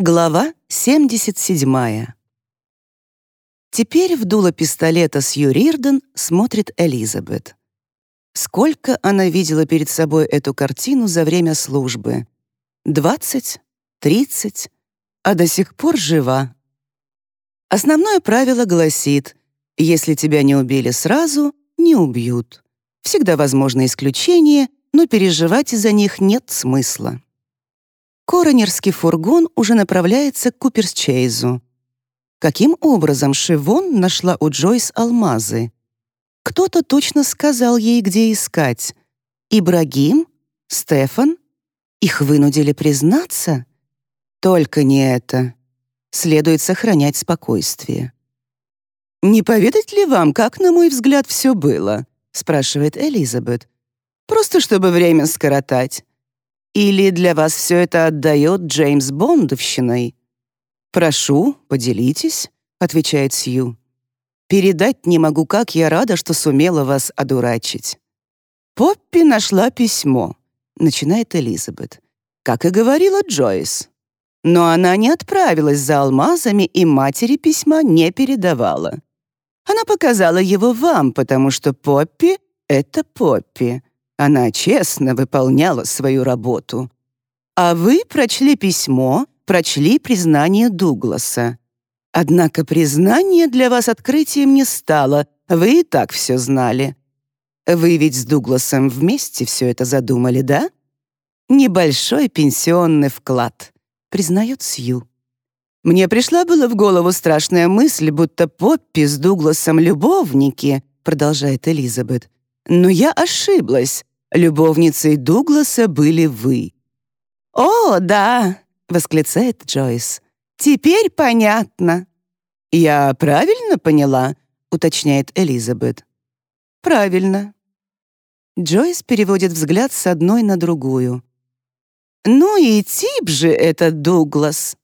Глава 77. Теперь в дуло пистолета Сью Рирден смотрит Элизабет. Сколько она видела перед собой эту картину за время службы? Двадцать? Тридцать? А до сих пор жива. Основное правило гласит, если тебя не убили сразу, не убьют. Всегда возможно исключение, но переживать из-за них нет смысла. Коронерский фургон уже направляется к Куперсчейзу. Каким образом Шивон нашла у Джойс алмазы? Кто-то точно сказал ей, где искать. Ибрагим? Стефан? Их вынудили признаться? Только не это. Следует сохранять спокойствие. «Не поведать ли вам, как, на мой взгляд, все было?» — спрашивает Элизабет. «Просто чтобы время скоротать. Или для вас все это отдает Джеймс Бондовщиной?» «Прошу, поделитесь», — отвечает Сью. «Передать не могу, как я рада, что сумела вас одурачить». «Поппи нашла письмо», — начинает Элизабет. «Как и говорила Джойс. Но она не отправилась за алмазами и матери письма не передавала. Она показала его вам, потому что Поппи — это Поппи. Она честно выполняла свою работу. А вы прочли письмо, прочли признание Дугласа. Однако признание для вас открытием не стало, вы и так все знали. Вы ведь с Дугласом вместе все это задумали, да? Небольшой пенсионный вклад, признает Сью. Мне пришла была в голову страшная мысль, будто Поппи с Дугласом любовники, продолжает Элизабет. Но я ошиблась. Любовницей Дугласа были вы». «О, да!» — восклицает Джойс. «Теперь понятно». «Я правильно поняла?» — уточняет Элизабет. «Правильно». Джойс переводит взгляд с одной на другую. «Ну и тип же этот Дуглас!»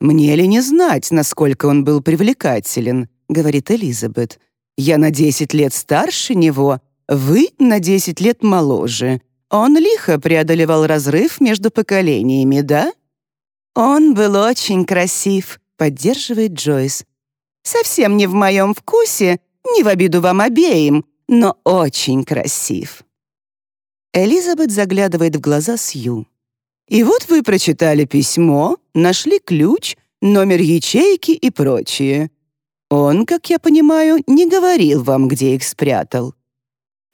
«Мне ли не знать, насколько он был привлекателен?» — говорит Элизабет. «Я на десять лет старше него, вы на 10 лет моложе. Он лихо преодолевал разрыв между поколениями, да? Он был очень красив, поддерживает Джойс. Совсем не в моем вкусе, не в обиду вам обеим, но очень красив. Элизабет заглядывает в глаза Сью. И вот вы прочитали письмо, нашли ключ, номер ячейки и прочее. Он, как я понимаю, не говорил вам, где их спрятал.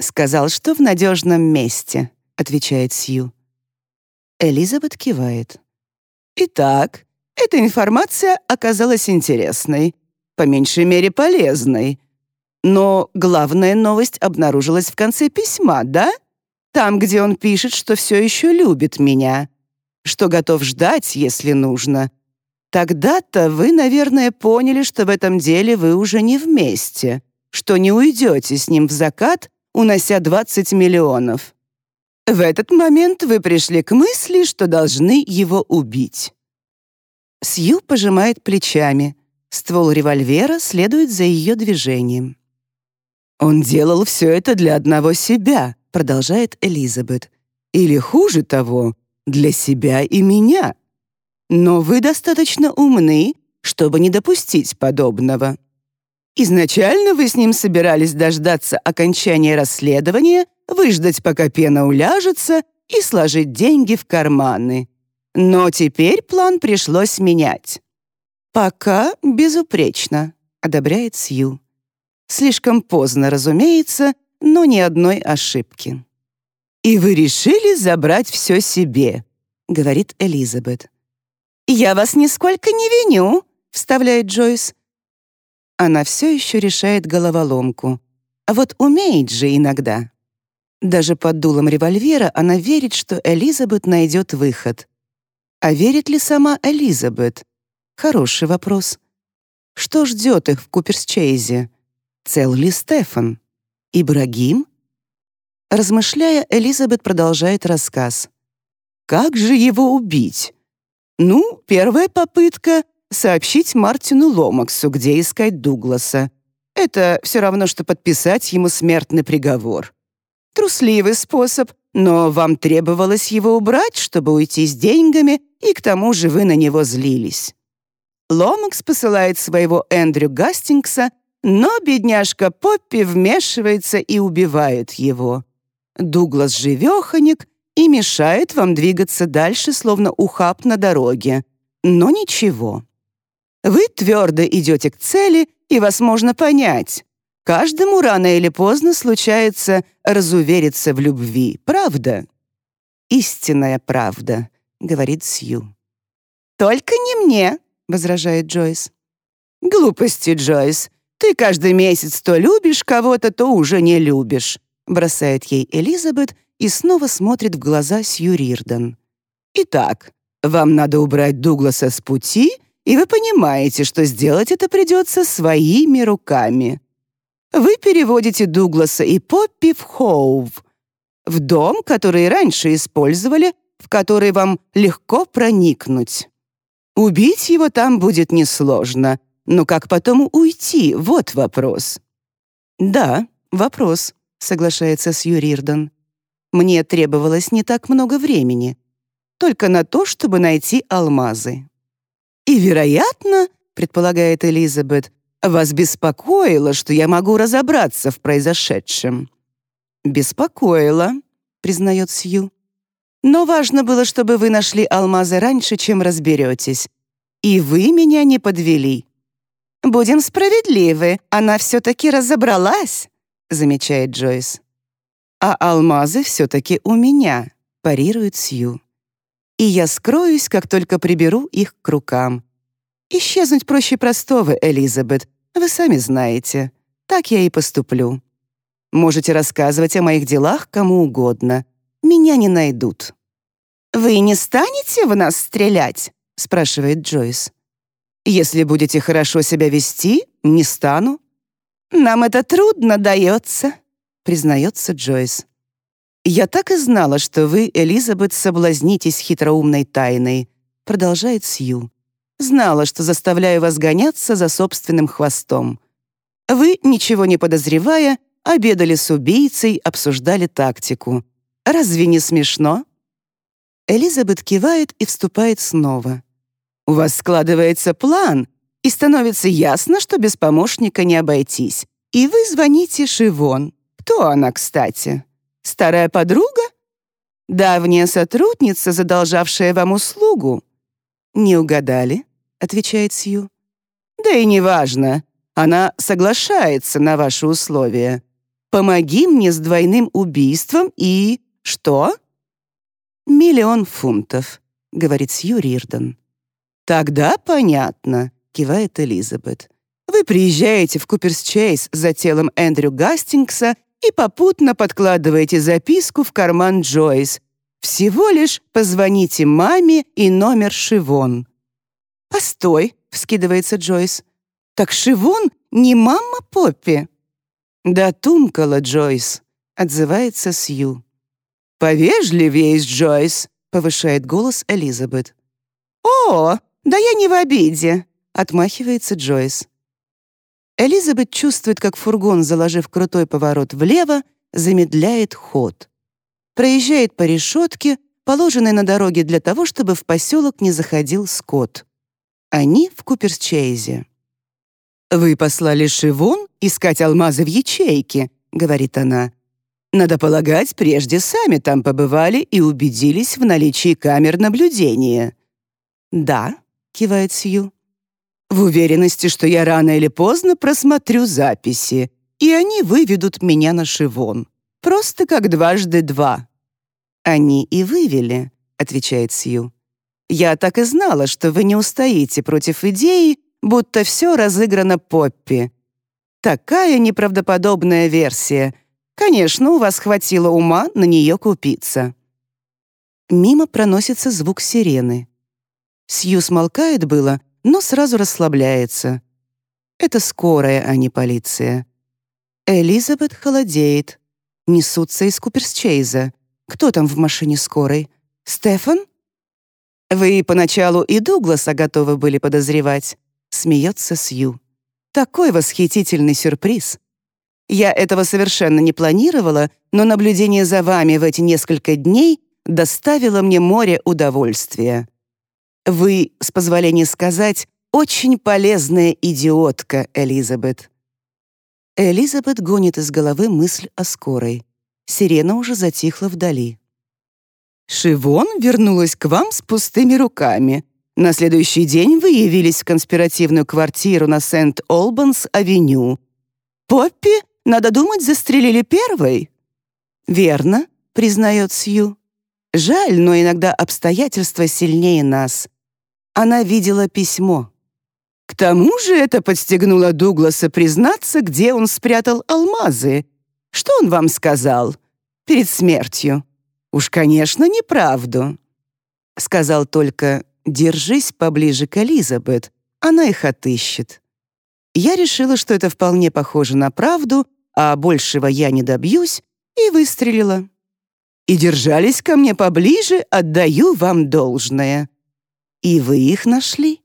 «Сказал, что в надежном месте», — отвечает Сью. Элизабет кивает. «Итак, эта информация оказалась интересной, по меньшей мере полезной. Но главная новость обнаружилась в конце письма, да? Там, где он пишет, что все еще любит меня, что готов ждать, если нужно. Тогда-то вы, наверное, поняли, что в этом деле вы уже не вместе, что не уйдете с ним в закат унося 20 миллионов. В этот момент вы пришли к мысли, что должны его убить. Сью пожимает плечами. Ствол револьвера следует за ее движением. «Он делал все это для одного себя», — продолжает Элизабет. «Или хуже того, для себя и меня. Но вы достаточно умны, чтобы не допустить подобного. Изначально вы с ним собирались дождаться окончания расследования, выждать, пока пена уляжется, и сложить деньги в карманы. Но теперь план пришлось менять. «Пока безупречно», — одобряет Сью. Слишком поздно, разумеется, но ни одной ошибки. «И вы решили забрать все себе», — говорит Элизабет. «Я вас нисколько не виню», — вставляет Джойс. Она все еще решает головоломку. А вот умеет же иногда. Даже под дулом револьвера она верит, что Элизабет найдет выход. А верит ли сама Элизабет? Хороший вопрос. Что ждет их в Куперсчейзе? Цел ли Стефан? Ибрагим? Размышляя, Элизабет продолжает рассказ. Как же его убить? Ну, первая попытка сообщить Мартину Ломаксу, где искать Дугласа. Это все равно, что подписать ему смертный приговор. Трусливый способ, но вам требовалось его убрать, чтобы уйти с деньгами, и к тому же вы на него злились. Ломакс посылает своего Эндрю Гастингса, но бедняжка Поппи вмешивается и убивает его. Дуглас живеханик и мешает вам двигаться дальше, словно ухаб на дороге. Но ничего. Вы твердо идете к цели, и вас можно понять. Каждому рано или поздно случается разувериться в любви, правда? «Истинная правда», — говорит Сью. «Только не мне», — возражает Джойс. «Глупости, Джойс. Ты каждый месяц то любишь кого-то, то уже не любишь», — бросает ей Элизабет и снова смотрит в глаза Сью Рирден. «Итак, вам надо убрать Дугласа с пути, и вы понимаете, что сделать это придется своими руками. Вы переводите Дугласа и Поппи в Хоув, в дом, который раньше использовали, в который вам легко проникнуть. Убить его там будет несложно, но как потом уйти, вот вопрос. Да, вопрос, соглашается Сью Рирдон. Мне требовалось не так много времени, только на то, чтобы найти алмазы. И, вероятно, предполагает Элизабет, вас беспокоило, что я могу разобраться в произошедшем?» «Беспокоило», — признает Сью. «Но важно было, чтобы вы нашли алмазы раньше, чем разберетесь. И вы меня не подвели». «Будем справедливы, она все-таки разобралась», — замечает Джойс. «А алмазы все-таки у меня», — парирует Сью. «И я скроюсь, как только приберу их к рукам. Исчезнуть проще простого, Элизабет. Вы сами знаете. Так я и поступлю. Можете рассказывать о моих делах кому угодно. Меня не найдут». «Вы не станете в нас стрелять?» — спрашивает Джойс. «Если будете хорошо себя вести, не стану». «Нам это трудно дается», — признается Джойс. «Я так и знала, что вы, Элизабет, соблазнитесь хитроумной тайной», — продолжает Сью. Знала, что заставляю вас гоняться за собственным хвостом. Вы, ничего не подозревая, обедали с убийцей, обсуждали тактику. Разве не смешно? Элизабет кивает и вступает снова. У вас складывается план, и становится ясно, что без помощника не обойтись. И вы звоните Шивон. Кто она, кстати? Старая подруга? Давняя сотрудница, задолжавшая вам услугу? Не угадали? отвечает Сью. «Да и неважно. Она соглашается на ваши условия. Помоги мне с двойным убийством и... что?» «Миллион фунтов», — говорит Сью Рирдон. «Тогда понятно», — кивает Элизабет. «Вы приезжаете в Куперс-Чейз за телом Эндрю Гастингса и попутно подкладываете записку в карман Джойс. Всего лишь позвоните маме и номер Шивон. «Постой», — вскидывается Джойс. «Так Шивон не мама Поппи?» «Да тумкала Джойс», — отзывается Сью. «Повежливее, Джойс», — повышает голос Элизабет. «О, да я не в обиде», — отмахивается Джойс. Элизабет чувствует, как фургон, заложив крутой поворот влево, замедляет ход. Проезжает по решетке, положенной на дороге для того, чтобы в поселок не заходил скот. Они в Куперсчейзе. «Вы послали Шивун искать алмазы в ячейке», — говорит она. «Надо полагать, прежде сами там побывали и убедились в наличии камер наблюдения». «Да», — кивает Сью. «В уверенности, что я рано или поздно просмотрю записи, и они выведут меня на Шивон. Просто как дважды два». «Они и вывели», — отвечает Сью. Я так и знала, что вы не устоите против идеи, будто все разыграно Поппи. Такая неправдоподобная версия. Конечно, у вас хватило ума на нее купиться. Мимо проносится звук сирены. Сью смолкает было, но сразу расслабляется. Это скорая, а не полиция. Элизабет холодеет. Несутся из Куперсчейза. Кто там в машине скорой? Стефан? «Вы поначалу и Дугласа готовы были подозревать», — смеется Сью. «Такой восхитительный сюрприз. Я этого совершенно не планировала, но наблюдение за вами в эти несколько дней доставило мне море удовольствия. Вы, с позволения сказать, очень полезная идиотка, Элизабет. Элизабет гонит из головы мысль о скорой. Сирена уже затихла вдали. Шивон вернулась к вам с пустыми руками. На следующий день вы явились в конспиративную квартиру на Сент-Олбанс-авеню. Поппи, надо думать, застрелили первой. Верно, признает Сью. Жаль, но иногда обстоятельства сильнее нас. Она видела письмо. К тому же это подстегнуло Дугласа признаться, где он спрятал алмазы. Что он вам сказал? Перед смертью. Уж, конечно, неправду. Сказал только «Держись поближе к Элизабет, она их отыщет». Я решила, что это вполне похоже на правду, а большего я не добьюсь, и выстрелила. И держались ко мне поближе, отдаю вам должное. И вы их нашли.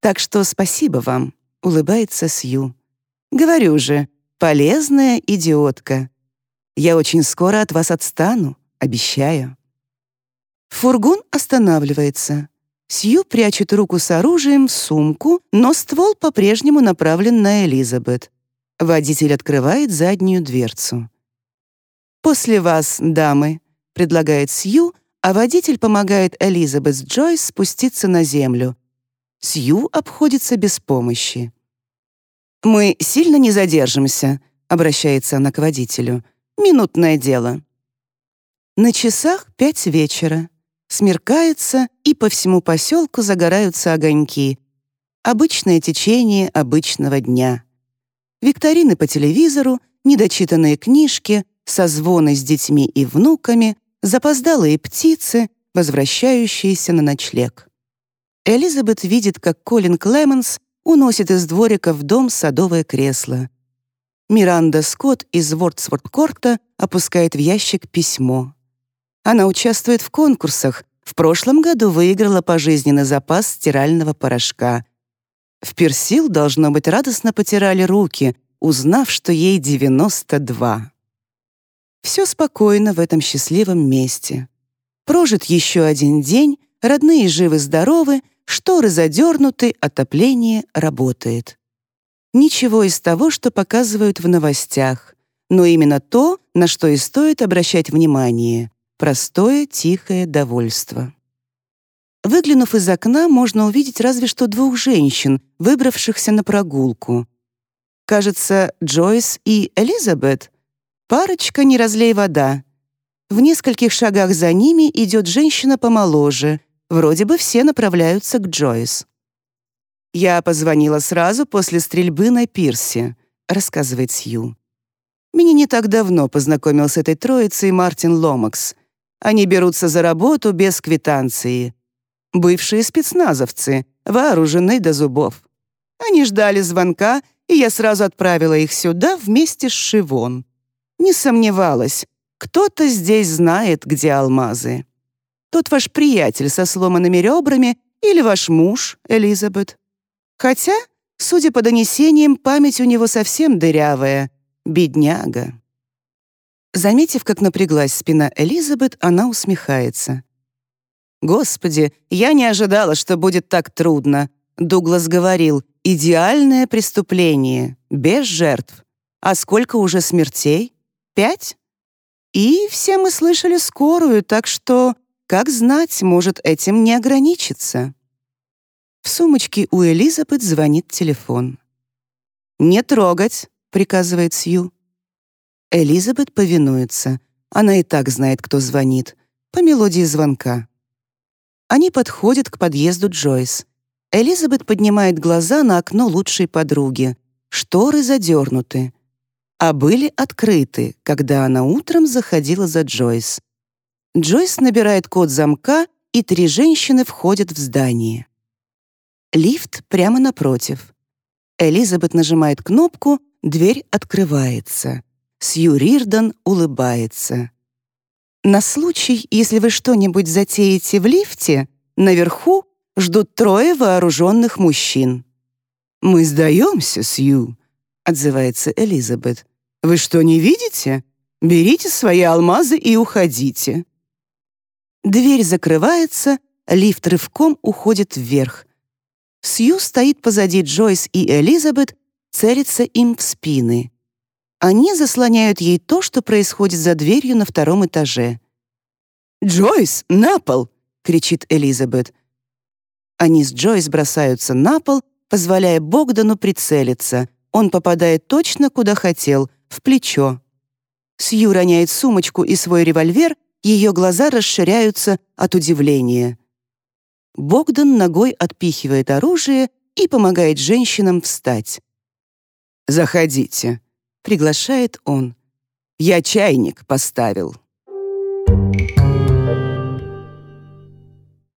Так что спасибо вам, улыбается Сью. Говорю же, полезная идиотка. Я очень скоро от вас отстану, обещаю. Фургон останавливается. Сью прячет руку с оружием в сумку, но ствол по-прежнему направлен на Элизабет. Водитель открывает заднюю дверцу. «После вас, дамы», — предлагает Сью, а водитель помогает Элизабет Джойс спуститься на землю. Сью обходится без помощи. «Мы сильно не задержимся», — обращается она к водителю. «Минутное дело». На часах пять вечера. Смеркается, и по всему поселку загораются огоньки. Обычное течение обычного дня. Викторины по телевизору, недочитанные книжки, созвоны с детьми и внуками, запоздалые птицы, возвращающиеся на ночлег. Элизабет видит, как Колин Клеменс уносит из дворика в дом садовое кресло. Миранда Скотт из Вордсворт-Корта опускает в ящик письмо. Она участвует в конкурсах. В прошлом году выиграла пожизненный запас стирального порошка. В Персил, должно быть, радостно потирали руки, узнав, что ей 92. Все спокойно в этом счастливом месте. Прожит еще один день, родные живы-здоровы, шторы задернуты, отопление работает. Ничего из того, что показывают в новостях, но именно то, на что и стоит обращать внимание. Простое, тихое довольство. Выглянув из окна, можно увидеть разве что двух женщин, выбравшихся на прогулку. Кажется, Джойс и Элизабет. Парочка «Не разлей вода». В нескольких шагах за ними идет женщина помоложе. Вроде бы все направляются к Джойс. «Я позвонила сразу после стрельбы на пирсе», — рассказывает Сью. «Меня не так давно познакомил с этой троицей Мартин Ломакс — они берутся за работу без квитанции. Бывшие спецназовцы, вооружены до зубов. Они ждали звонка, и я сразу отправила их сюда вместе с Шивон. Не сомневалась, кто-то здесь знает, где алмазы. Тот ваш приятель со сломанными ребрами или ваш муж, Элизабет. Хотя, судя по донесениям, память у него совсем дырявая. Бедняга. Заметив, как напряглась спина Элизабет, она усмехается. «Господи, я не ожидала, что будет так трудно», — Дуглас говорил. «Идеальное преступление, без жертв. А сколько уже смертей? Пять? И все мы слышали скорую, так что, как знать, может этим не ограничиться». В сумочке у Элизабет звонит телефон. «Не трогать», — приказывает Сью. Элизабет повинуется. Она и так знает, кто звонит. По мелодии звонка. Они подходят к подъезду Джойс. Элизабет поднимает глаза на окно лучшей подруги. Шторы задернуты. А были открыты, когда она утром заходила за Джойс. Джойс набирает код замка, и три женщины входят в здание. Лифт прямо напротив. Элизабет нажимает кнопку, дверь открывается. Сью Рирдон улыбается. На случай, если вы что-нибудь затеете в лифте, наверху ждут трое вооруженных мужчин. «Мы сдаемся, Сью», — отзывается Элизабет. Вы что, не видите? Берите свои алмазы и уходите». Дверь закрывается, лифт рывком уходит вверх. Сью стоит позади Джойс и Элизабет, целится им в спины. Они заслоняют ей то, что происходит за дверью на втором этаже. «Джойс, на пол!» — кричит Элизабет. Они с Джойс бросаются на пол, позволяя Богдану прицелиться. Он попадает точно, куда хотел, в плечо. Сью роняет сумочку и свой револьвер, ее глаза расширяются от удивления. Богдан ногой отпихивает оружие и помогает женщинам встать. «Заходите», — приглашает он. «Я чайник поставил».